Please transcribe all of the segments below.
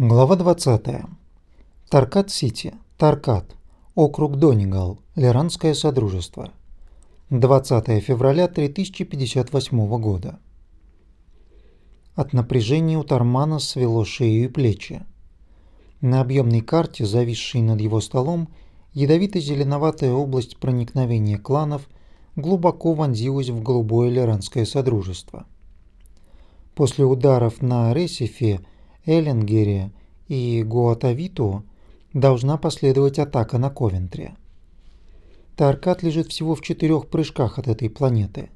Глава 20. Таркат-Сити, Таркат, округ Донигал, Лиранское Содружество. 20 февраля 3058 года. От напряжения у Тармана свело шею и плечи. На объемной карте, зависшей над его столом, ядовито-зеленоватая область проникновения кланов глубоко вонзилась в голубое Лиранское Содружество. После ударов на Ресифе Эллингере и Гуатавиту должна последовать атака на Ковентри. Таркат лежит всего в четырех прыжках от этой планеты.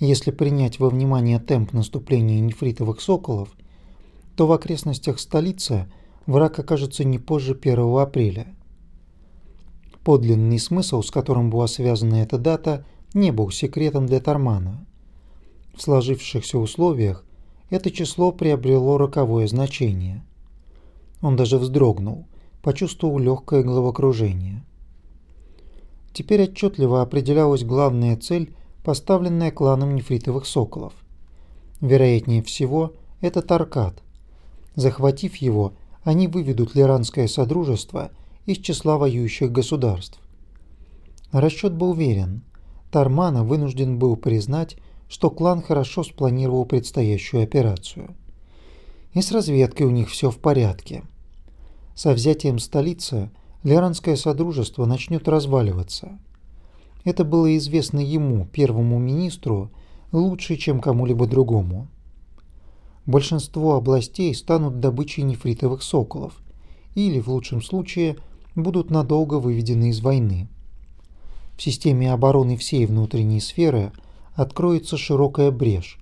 Если принять во внимание темп наступления нефритовых соколов, то в окрестностях столицы враг окажется не позже 1 апреля. Подлинный смысл, с которым была связана эта дата, не был секретом для Тармана. В сложившихся условиях это число приобрело роковое значение. Он даже вздрогнул, почувствовал легкое головокружение. Теперь отчетливо определялась главная цель, поставленная кланом нефритовых соколов. Вероятнее всего, это Таркат. Захватив его, они выведут Лиранское Содружество из числа воюющих государств. Расчет был верен. Тармана вынужден был признать, что клан хорошо спланировал предстоящую операцию. И с разведкой у них все в порядке. Со взятием столицы Лиранское Содружество начнет разваливаться. Это было известно ему, первому министру, лучше, чем кому-либо другому. Большинство областей станут добычей нефритовых соколов или, в лучшем случае, будут надолго выведены из войны. В системе обороны всей внутренней сферы – откроется широкая брешь,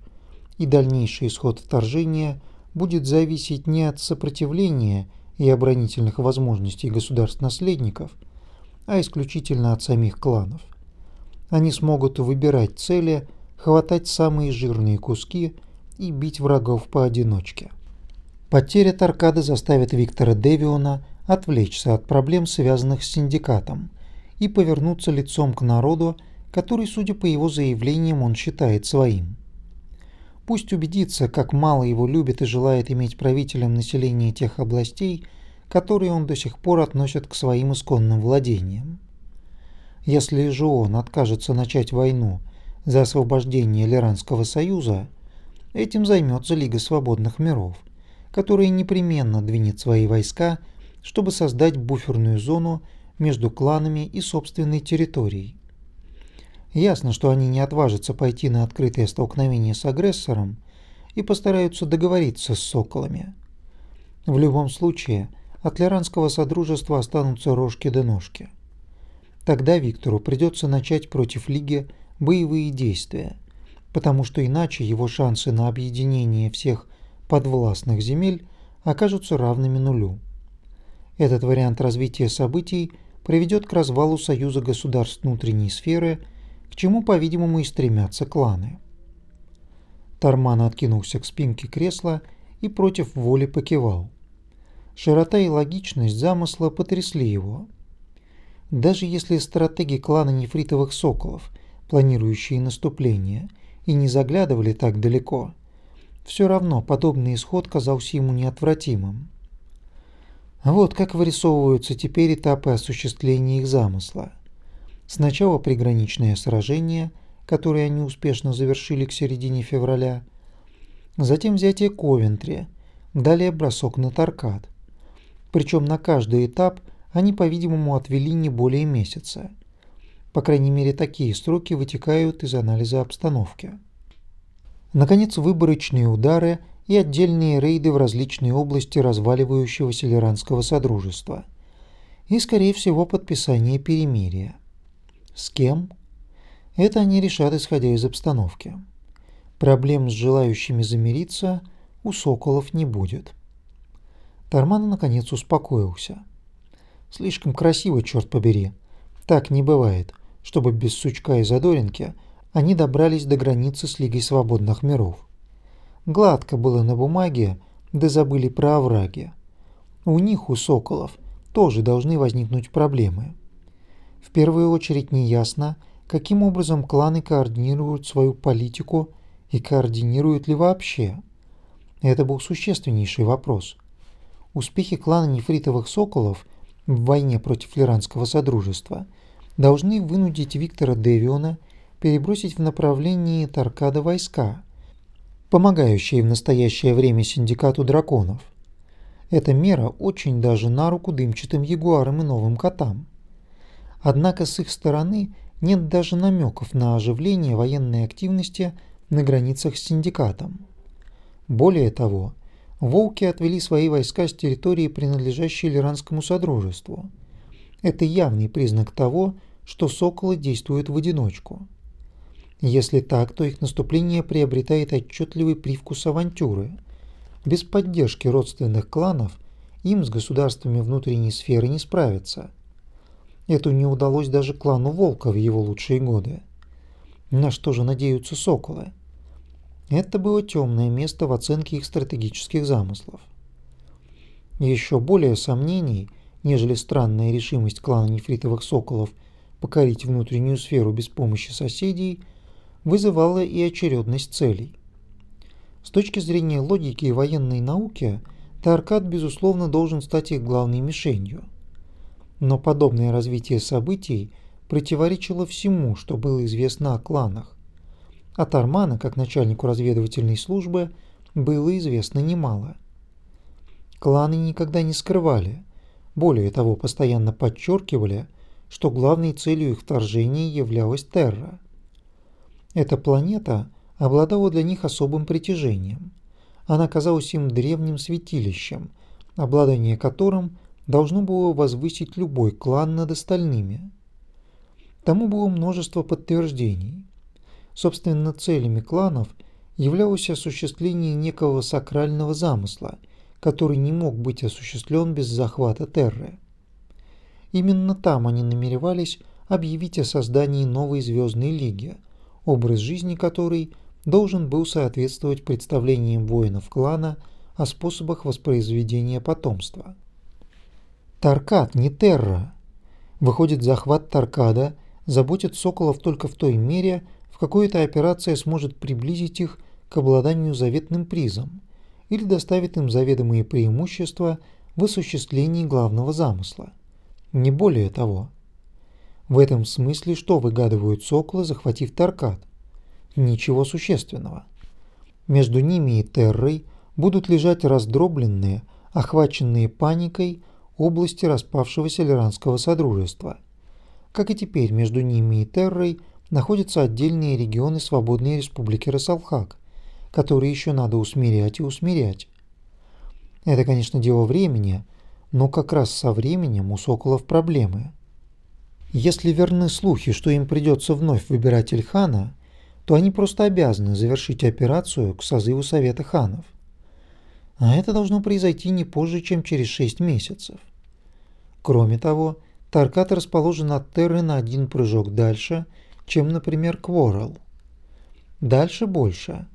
и дальнейший исход вторжения будет зависеть не от сопротивления и оборонительных возможностей государств-наследников, а исключительно от самих кланов. Они смогут выбирать цели, хватать самые жирные куски и бить врагов поодиночке. Потеря Таркады заставит Виктора Девиона отвлечься от проблем, связанных с синдикатом, и повернуться лицом к народу который, судя по его заявлениям, он считает своим. Пусть убедится, как мало его любит и желает иметь правителем населения тех областей, которые он до сих пор относит к своим исконным владениям. Если же он откажется начать войну за освобождение Лиранского союза, этим займется Лига свободных миров, которая непременно двинет свои войска, чтобы создать буферную зону между кланами и собственной территорией. Ясно, что они не отважатся пойти на открытое столкновение с агрессором и постараются договориться с соколами. В любом случае, от Лиранского Содружества останутся рожки до ножки. Тогда Виктору придется начать против Лиги боевые действия, потому что иначе его шансы на объединение всех подвластных земель окажутся равными нулю. Этот вариант развития событий приведет к развалу Союза государств внутренней сферы – к чему, по-видимому, и стремятся кланы. Тарман откинулся к спинке кресла и против воли покивал. Широта и логичность замысла потрясли его. Даже если стратеги клана нефритовых соколов, планирующие наступление, и не заглядывали так далеко, все равно подобный исход казался ему неотвратимым. Вот как вырисовываются теперь этапы осуществления их замысла. Сначала приграничное сражение, которое они успешно завершили к середине февраля, затем взятие Ковентри, далее бросок на Таркат. Причем на каждый этап они, по-видимому, отвели не более месяца. По крайней мере, такие сроки вытекают из анализа обстановки. Наконец, выборочные удары и отдельные рейды в различные области разваливающегося Лиранского Содружества. И, скорее всего, подписание перемирия. С кем? Это они решат, исходя из обстановки. Проблем с желающими замириться у соколов не будет. Тарман наконец успокоился. Слишком красиво, черт побери. Так не бывает, чтобы без сучка и задоринки они добрались до границы с Лигой Свободных Миров. Гладко было на бумаге, да забыли про овраги. У них, у соколов, тоже должны возникнуть проблемы. В первую очередь неясно, каким образом кланы координируют свою политику и координируют ли вообще. Это был существеннейший вопрос. Успехи клана нефритовых соколов в войне против Лиранского Содружества должны вынудить Виктора Девиона перебросить в направлении Таркада войска, помогающие в настоящее время Синдикату Драконов. Эта мера очень даже на руку дымчатым ягуарам и новым котам. Однако с их стороны нет даже намеков на оживление военной активности на границах с Синдикатом. Более того, волки отвели свои войска с территории, принадлежащей Лиранскому Содружеству. Это явный признак того, что соколы действуют в одиночку. Если так, то их наступление приобретает отчетливый привкус авантюры. Без поддержки родственных кланов им с государствами внутренней сферы не справиться. Это не удалось даже клану Волка в его лучшие годы. На что же надеются соколы? Это было темное место в оценке их стратегических замыслов. Еще более сомнений, нежели странная решимость клана нефритовых соколов покорить внутреннюю сферу без помощи соседей, вызывала и очередность целей. С точки зрения логики и военной науки, Таркат, безусловно, должен стать их главной мишенью. Но подобное развитие событий противоречило всему, что было известно о кланах. От Армана, как начальнику разведывательной службы, было известно немало. Кланы никогда не скрывали, более того, постоянно подчеркивали, что главной целью их вторжения являлась Терра. Эта планета обладала для них особым притяжением. Она казалась им древним святилищем, обладание которым должно было возвысить любой клан над остальными. Тому было множество подтверждений. Собственно, целями кланов являлось осуществление некого сакрального замысла, который не мог быть осуществлен без захвата Терры. Именно там они намеревались объявить о создании новой звездной лиги, образ жизни которой должен был соответствовать представлениям воинов клана о способах воспроизведения потомства. Таркад, не Терра. Выходит, захват Таркада заботит соколов только в той мере, в какой эта операция сможет приблизить их к обладанию заветным призом или доставит им заведомые преимущества в осуществлении главного замысла. Не более того. В этом смысле что выгадывают соколы, захватив Таркат? Ничего существенного. Между ними и Террой будут лежать раздробленные, охваченные паникой области распавшегося Лиранского Содружества. Как и теперь между ними и Террой – находятся отдельные регионы свободной республики Расалхак, которые еще надо усмирять и усмирять. Это, конечно, дело времени, но как раз со временем у соколов проблемы. Если верны слухи, что им придется вновь выбирать Ильхана, то они просто обязаны завершить операцию к созыву Совета ханов. А это должно произойти не позже, чем через 6 месяцев. Кроме того, Таркат расположен от Терры на один прыжок дальше – чем, например, Кворал. Дальше больше.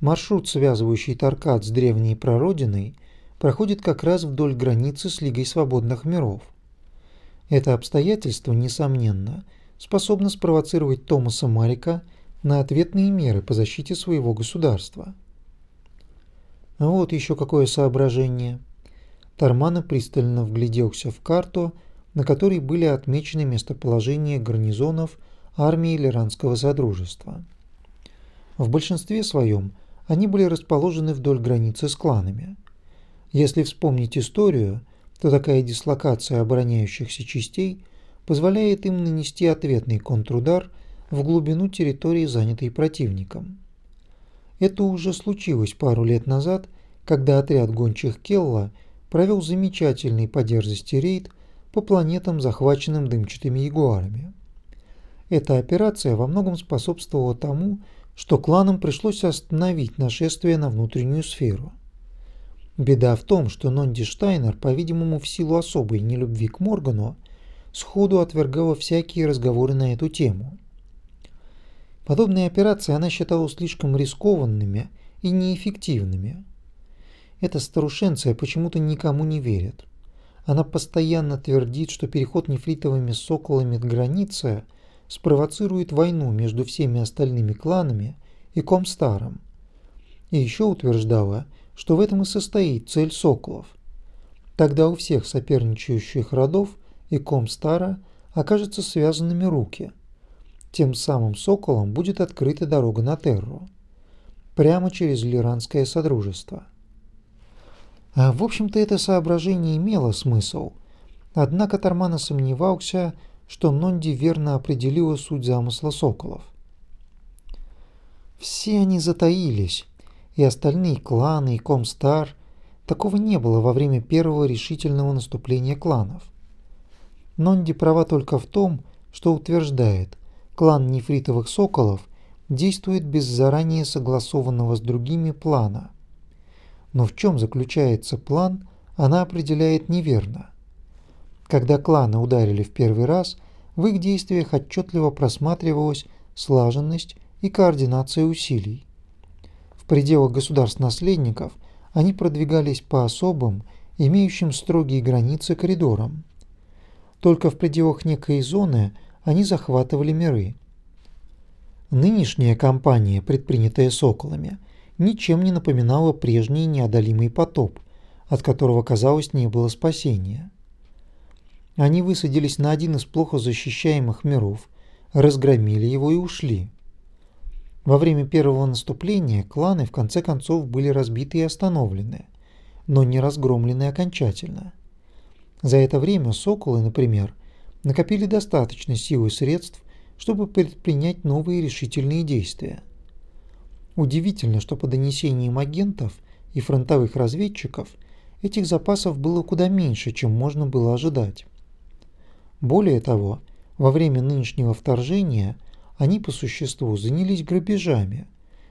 Маршрут, связывающий Таркат с древней прародиной, проходит как раз вдоль границы с Лигой Свободных Миров. Это обстоятельство, несомненно, способно спровоцировать Томаса Марика на ответные меры по защите своего государства. Вот еще какое соображение. Тармана пристально вгляделся в карту, на которой были отмечены местоположения гарнизонов армии Лиранского Содружества. В большинстве своем они были расположены вдоль границы с кланами. Если вспомнить историю, то такая дислокация обороняющихся частей позволяет им нанести ответный контрудар в глубину территории, занятой противником. Это уже случилось пару лет назад, когда отряд гончих Келла провел замечательный по дерзости рейд по планетам, захваченным дымчатыми ягуарами. Эта операция во многом способствовала тому, что кланам пришлось остановить нашествие на внутреннюю сферу. Беда в том, что Нонди Штайнер, по-видимому, в силу особой нелюбви к Моргану, сходу отвергала всякие разговоры на эту тему. Подобные операции она считала слишком рискованными и неэффективными. Эта старушенция почему-то никому не верит. Она постоянно твердит, что переход нефритовыми соколами к границе – спровоцирует войну между всеми остальными кланами и Комстаром. И еще утверждала, что в этом и состоит цель соколов. Тогда у всех соперничающих родов и Комстара окажутся связанными руки. Тем самым соколам будет открыта дорога на Терру. Прямо через Лиранское Содружество. А, в общем-то, это соображение имело смысл. Однако Тармана сомневался, что Нонди верно определила суть замысла соколов. Все они затаились, и остальные кланы и Комстар. Такого не было во время первого решительного наступления кланов. Нонди права только в том, что утверждает, клан нефритовых соколов действует без заранее согласованного с другими плана. Но в чем заключается план, она определяет неверно. Когда кланы ударили в первый раз, в их действиях отчетливо просматривалась слаженность и координация усилий. В пределах государств-наследников они продвигались по особым, имеющим строгие границы коридорам. Только в пределах некой зоны они захватывали миры. Нынешняя кампания, предпринятая соколами, ничем не напоминала прежний неодолимый потоп, от которого, казалось, не было спасения. Они высадились на один из плохо защищаемых миров, разгромили его и ушли. Во время первого наступления кланы в конце концов были разбиты и остановлены, но не разгромлены окончательно. За это время соколы, например, накопили достаточно сил и средств, чтобы предпринять новые решительные действия. Удивительно, что по донесениям агентов и фронтовых разведчиков этих запасов было куда меньше, чем можно было ожидать. Более того, во время нынешнего вторжения – они по существу занялись грабежами,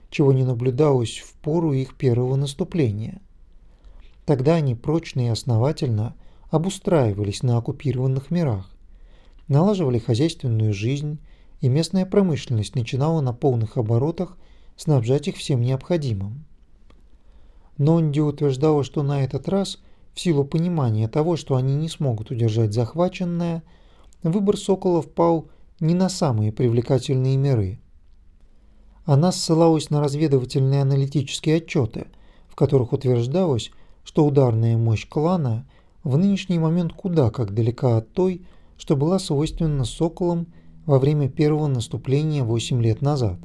чего не наблюдалось в пору их первого наступления. Тогда они прочно и основательно обустраивались на оккупированных мирах, налаживали хозяйственную жизнь, и местная промышленность начинала на полных оборотах снабжать их всем необходимым. Нонди утверждала, что на этот раз, в силу понимания того, что они не смогут удержать захваченное, выбор соколов пал не на самые привлекательные миры. Она ссылалась на разведывательные аналитические отчеты, в которых утверждалось, что ударная мощь клана в нынешний момент куда как далека от той, что была свойственна соколам во время первого наступления 8 лет назад.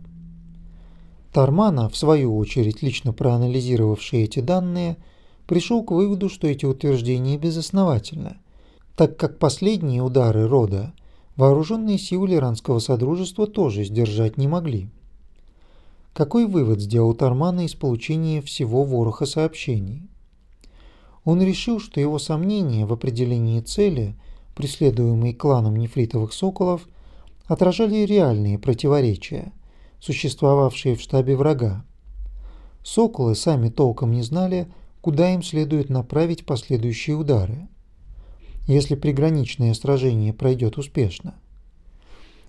Тармана, в свою очередь лично проанализировавший эти данные, пришел к выводу, что эти утверждения безосновательны, так как последние удары рода – вооруженные силы Иранского Содружества тоже сдержать не могли. Какой вывод сделал Тармана из получения всего вороха сообщений? Он решил, что его сомнения в определении цели, преследуемой кланом нефритовых соколов, отражали реальные противоречия, существовавшие в штабе врага. Соколы сами толком не знали, куда им следует направить последующие удары если приграничное сражение пройдет успешно.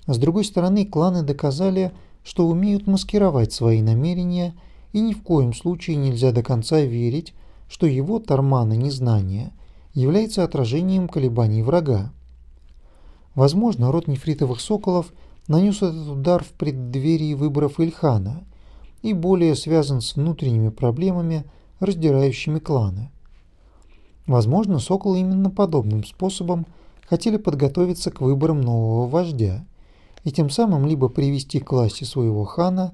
С другой стороны, кланы доказали, что умеют маскировать свои намерения, и ни в коем случае нельзя до конца верить, что его Тармана незнание является отражением колебаний врага. Возможно, род нефритовых соколов нанес этот удар в преддверии выборов Ильхана и более связан с внутренними проблемами, раздирающими кланы. Возможно, соколы именно подобным способом хотели подготовиться к выборам нового вождя и тем самым либо привести к власти своего хана,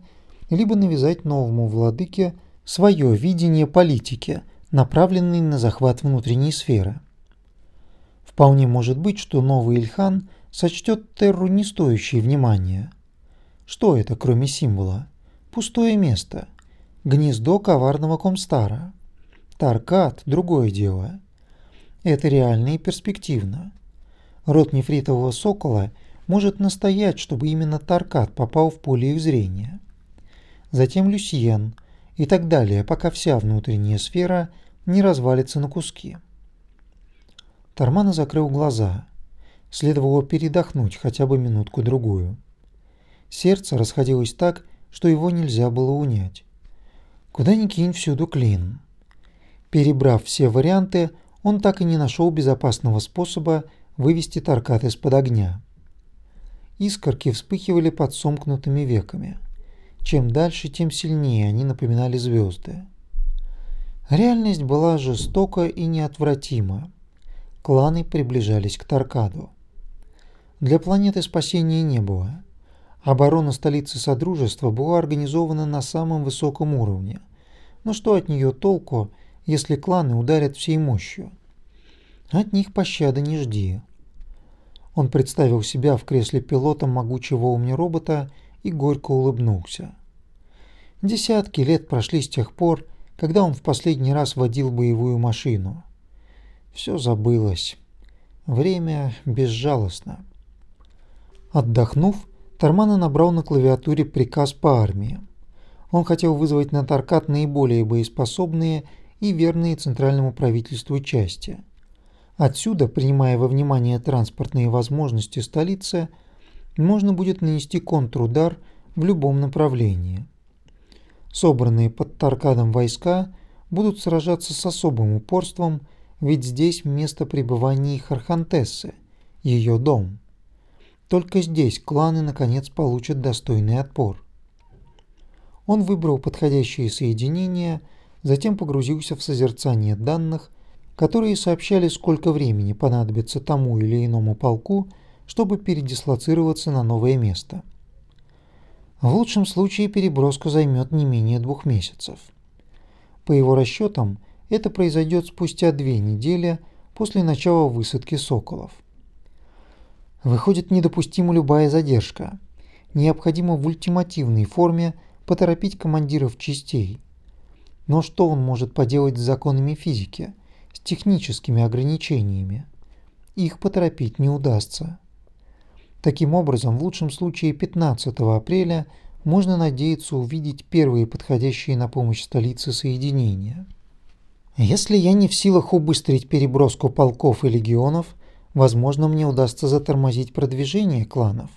либо навязать новому владыке свое видение политики, направленной на захват внутренней сферы. Вполне может быть, что новый Ильхан сочтет Терру не стоящей внимания. Что это, кроме символа? Пустое место. Гнездо коварного Комстара. Таркат – другое дело. Это реально и перспективно. Род нефритового сокола может настоять, чтобы именно Таркат попал в поле их зрения. Затем Люсьен и так далее, пока вся внутренняя сфера не развалится на куски. Тармана закрыл глаза. Следовало передохнуть хотя бы минутку-другую. Сердце расходилось так, что его нельзя было унять. Куда ни кинь, всюду клин. Перебрав все варианты, он так и не нашел безопасного способа вывести Таркат из-под огня. Искорки вспыхивали под сомкнутыми веками. Чем дальше, тем сильнее они напоминали звезды. Реальность была жестока и неотвратима. Кланы приближались к Таркаду. Для планеты спасения не было. Оборона столицы Содружества была организована на самом высоком уровне. Но что от нее толку, если кланы ударят всей мощью? От них пощады не жди. Он представил себя в кресле пилота могучего умни-робота и горько улыбнулся. Десятки лет прошли с тех пор, когда он в последний раз водил боевую машину. Все забылось. Время безжалостно. Отдохнув, Тармана набрал на клавиатуре приказ по армии. Он хотел вызвать на Таркат наиболее боеспособные и верные центральному правительству части. Отсюда, принимая во внимание транспортные возможности столицы, можно будет нанести контрудар в любом направлении. Собранные под Таркадом войска будут сражаться с особым упорством, ведь здесь место пребывания Хархантессы, ее дом. Только здесь кланы наконец получат достойный отпор. Он выбрал подходящие соединения, затем погрузился в созерцание данных, которые сообщали, сколько времени понадобится тому или иному полку, чтобы передислоцироваться на новое место. В лучшем случае переброска займет не менее двух месяцев. По его расчетам, это произойдет спустя две недели после начала высадки соколов. Выходит недопустима любая задержка. Необходимо в ультимативной форме поторопить командиров частей. Но что он может поделать с законами физики, с техническими ограничениями? Их поторопить не удастся. Таким образом, в лучшем случае 15 апреля можно надеяться увидеть первые подходящие на помощь столице соединения. Если я не в силах убыстрить переброску полков и легионов, возможно, мне удастся затормозить продвижение кланов.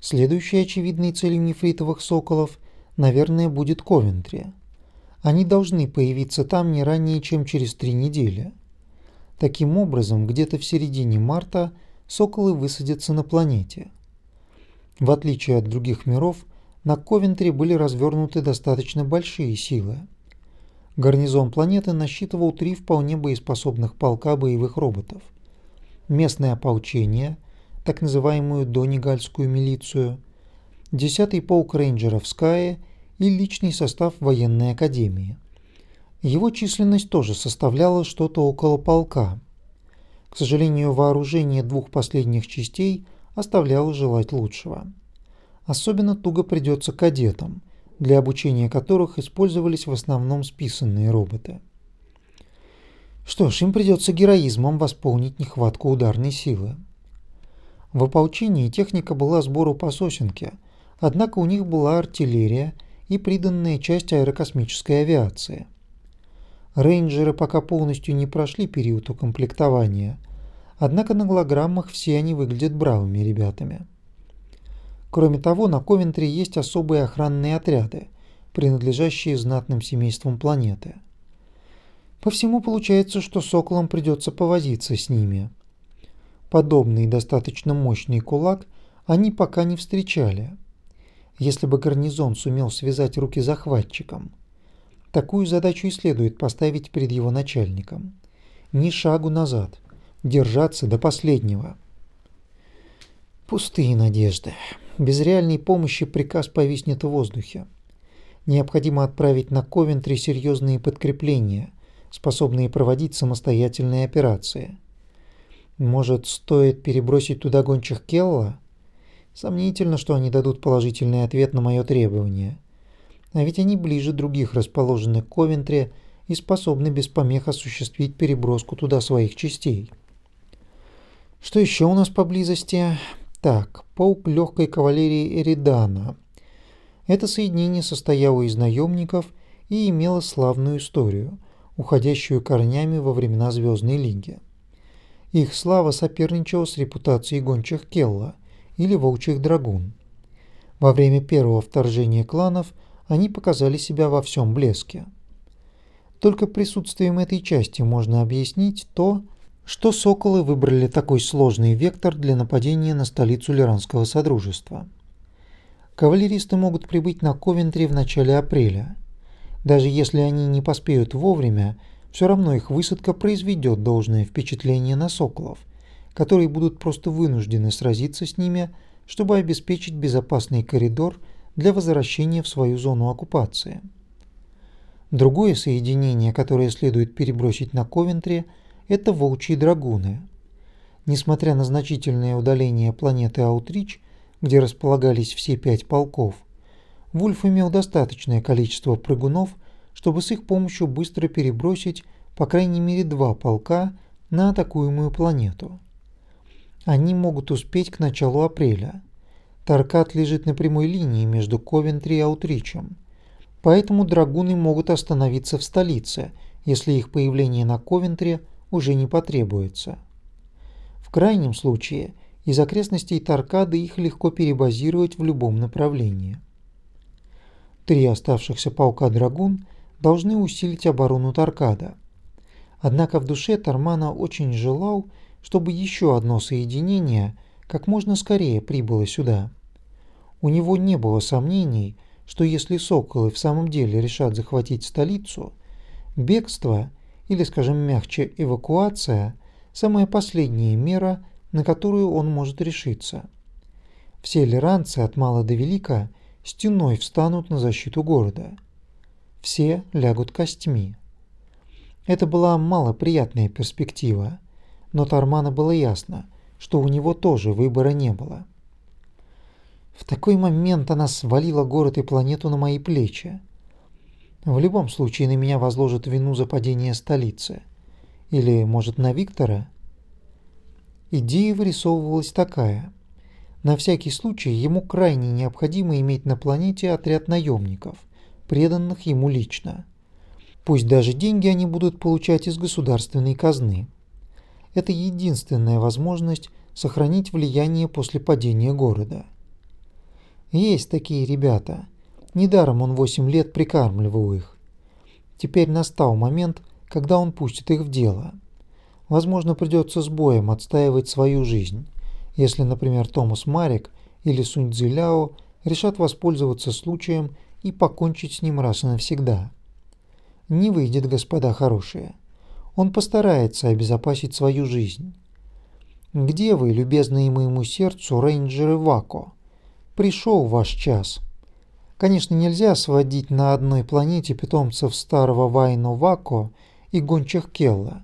Следующей очевидной целью нефритовых соколов, наверное, будет Ковентри. Они должны появиться там не ранее, чем через три недели. Таким образом, где-то в середине марта – соколы высадятся на планете. В отличие от других миров, на Ковентри были развернуты достаточно большие силы. Гарнизон планеты насчитывал три вполне боеспособных полка боевых роботов. Местное ополчение, так называемую Донигальскую милицию, 10-й полк рейнджеров Скае и личный состав военной академии. Его численность тоже составляла что-то около полка – к сожалению, вооружение двух последних частей оставляло желать лучшего. Особенно туго придется кадетам, для обучения которых использовались в основном списанные роботы. Что ж, им придется героизмом восполнить нехватку ударной силы. В ополчении техника была сбору по сосенке, однако у них была артиллерия и приданная часть аэрокосмической авиации. Рейнджеры пока полностью не прошли период укомплектования, однако на голограммах все они выглядят бравыми ребятами. Кроме того, на Ковентри есть особые охранные отряды, принадлежащие знатным семействам планеты. По всему получается, что соколам придется повозиться с ними. Подобный достаточно мощный кулак они пока не встречали. Если бы гарнизон сумел связать руки захватчикам – Такую задачу и следует поставить перед его начальником. Ни шагу назад. Держаться до последнего. Пустые надежды. Без реальной помощи приказ повиснет в воздухе. Необходимо отправить на Ковентри серьезные подкрепления, способные проводить самостоятельные операции. Может, стоит перебросить туда гончих Келла? Сомнительно, что они дадут положительный ответ на мое требование. А ведь они ближе других расположены к Ковентри и способны без помех осуществить переброску туда своих частей. Что еще у нас поблизости? Так, полк легкой кавалерии Эридана. Это соединение состояло из наемников и имело славную историю, уходящую корнями во времена Звездной Лиги. Их слава соперничала с репутацией гончих Келла или волчьих драгун. Во время первого вторжения кланов – они показали себя во всем блеске. Только присутствием этой части можно объяснить то, что соколы выбрали такой сложный вектор для нападения на столицу Лиранского Содружества. Кавалеристы могут прибыть на Ковентри в начале апреля. Даже если они не поспеют вовремя, все равно их высадка произведет должное впечатление на соколов, которые будут просто вынуждены сразиться с ними, чтобы обеспечить безопасный коридор для возвращения в свою зону оккупации. Другое соединение, которое следует перебросить на Ковентри, это волчьи драгуны. Несмотря на значительное удаление планеты Аутрич, где располагались все пять полков, Вульф имел достаточное количество прыгунов, чтобы с их помощью быстро перебросить по крайней мере два полка на атакуемую планету. Они могут успеть к началу апреля. Таркат лежит на прямой линии между Ковентри и Аутричем, поэтому драгуны могут остановиться в столице, если их появление на Ковентре уже не потребуется. В крайнем случае, из окрестностей Таркады их легко перебазировать в любом направлении. Три оставшихся полка драгун должны усилить оборону Таркада. Однако в душе Тармана очень желал, чтобы еще одно соединение как можно скорее прибыло сюда. У него не было сомнений, что если соколы в самом деле решат захватить столицу, бегство, или, скажем мягче, эвакуация – самая последняя мера, на которую он может решиться. Все лиранцы от мала до велика – стеной встанут на защиту города. Все лягут костьми. Это была малоприятная перспектива, но Тармана было ясно, что у него тоже выбора не было. В такой момент она свалила город и планету на мои плечи. В любом случае на меня возложат вину за падение столицы. Или, может, на Виктора? Идея вырисовывалась такая – на всякий случай ему крайне необходимо иметь на планете отряд наемников, преданных ему лично. Пусть даже деньги они будут получать из государственной казны. Это единственная возможность сохранить влияние после падения города. Есть такие ребята. Недаром он 8 лет прикармливал их. Теперь настал момент, когда он пустит их в дело. Возможно, придется с боем отстаивать свою жизнь если, например, Томас Марик или Сунь Цзиляо решат воспользоваться случаем и покончить с ним раз и навсегда. Не выйдет, господа хорошие. Он постарается обезопасить свою жизнь. Где вы, любезные моему сердцу, рейнджеры Вако? Пришел ваш час. Конечно, нельзя сводить на одной планете питомцев старого Вайно Вако и гончих Келла.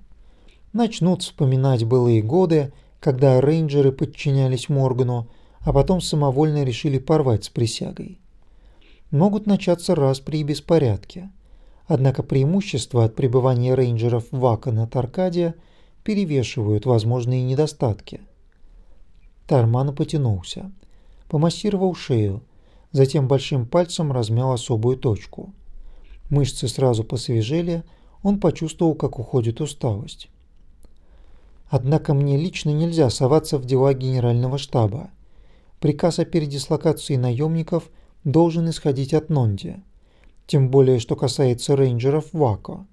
Начнут вспоминать былые годы когда рейнджеры подчинялись Моргану, а потом самовольно решили порвать с присягой. Могут начаться распри и беспорядки. Однако преимущества от пребывания рейнджеров в Вака на Таркаде перевешивают возможные недостатки. Тарман потянулся, помассировал шею, затем большим пальцем размял особую точку. Мышцы сразу посвежели, он почувствовал, как уходит усталость. Однако мне лично нельзя соваться в дела генерального штаба. Приказ о передислокации наемников должен исходить от Нонди. Тем более, что касается рейнджеров Вако.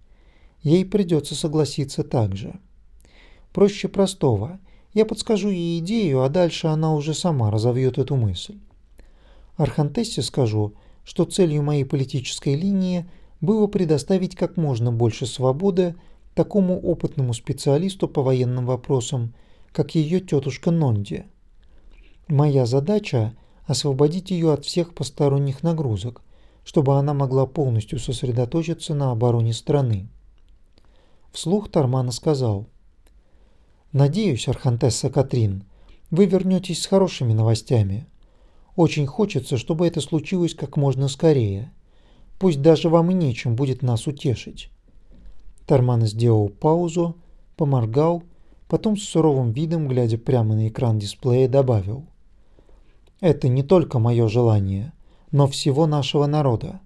Ей придется согласиться также. Проще простого. Я подскажу ей идею, а дальше она уже сама разовьет эту мысль. Архантессе скажу, что целью моей политической линии было предоставить как можно больше свободы такому опытному специалисту по военным вопросам, как ее тетушка Нонди. Моя задача – освободить ее от всех посторонних нагрузок, чтобы она могла полностью сосредоточиться на обороне страны. Вслух Тармана сказал. «Надеюсь, Архантесса Катрин, вы вернетесь с хорошими новостями. Очень хочется, чтобы это случилось как можно скорее. Пусть даже вам и нечем будет нас утешить. Тарман сделал паузу, поморгал, потом с суровым видом, глядя прямо на экран дисплея, добавил. «Это не только мое желание, но всего нашего народа.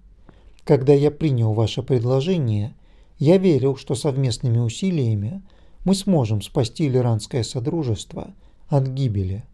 Когда я принял ваше предложение, я верил, что совместными усилиями мы сможем спасти Лиранское Содружество от гибели».